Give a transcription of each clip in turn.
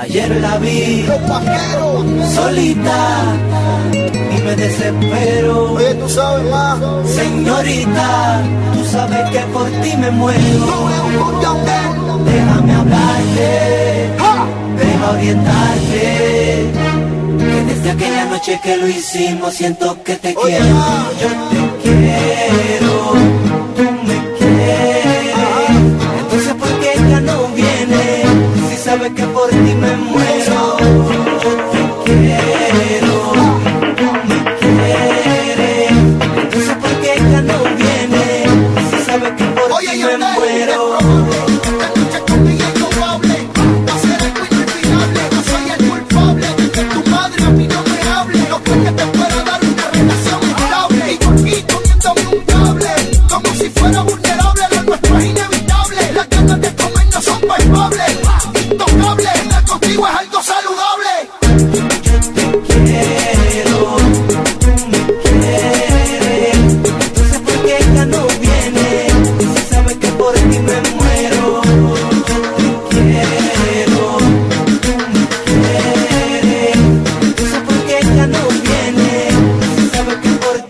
Ayer la vi solita y me desespero. Señorita, tú sabes que por ti me muero. Déjame hablarte, deja orientarte. Que desde aquella noche que lo hicimos siento que te quiero. Yo te quiero. por ti me muero. Yo te quiero, me quieres. No sé por qué ella no viene. Si sabe que por ti me muero.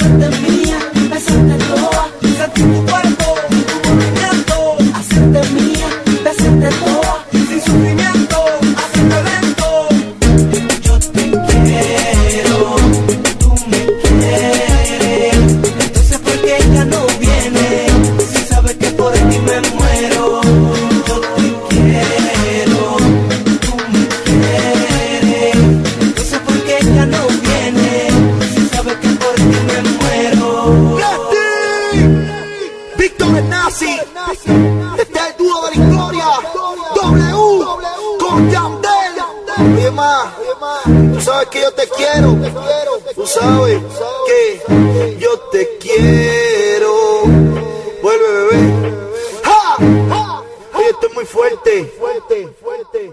off. Tú sabes que yo te quiero. Tú sabes que yo te quiero. Vuelve, bebé. ¡Ja! Hoy estoy muy fuerte. Fuerte, fuerte.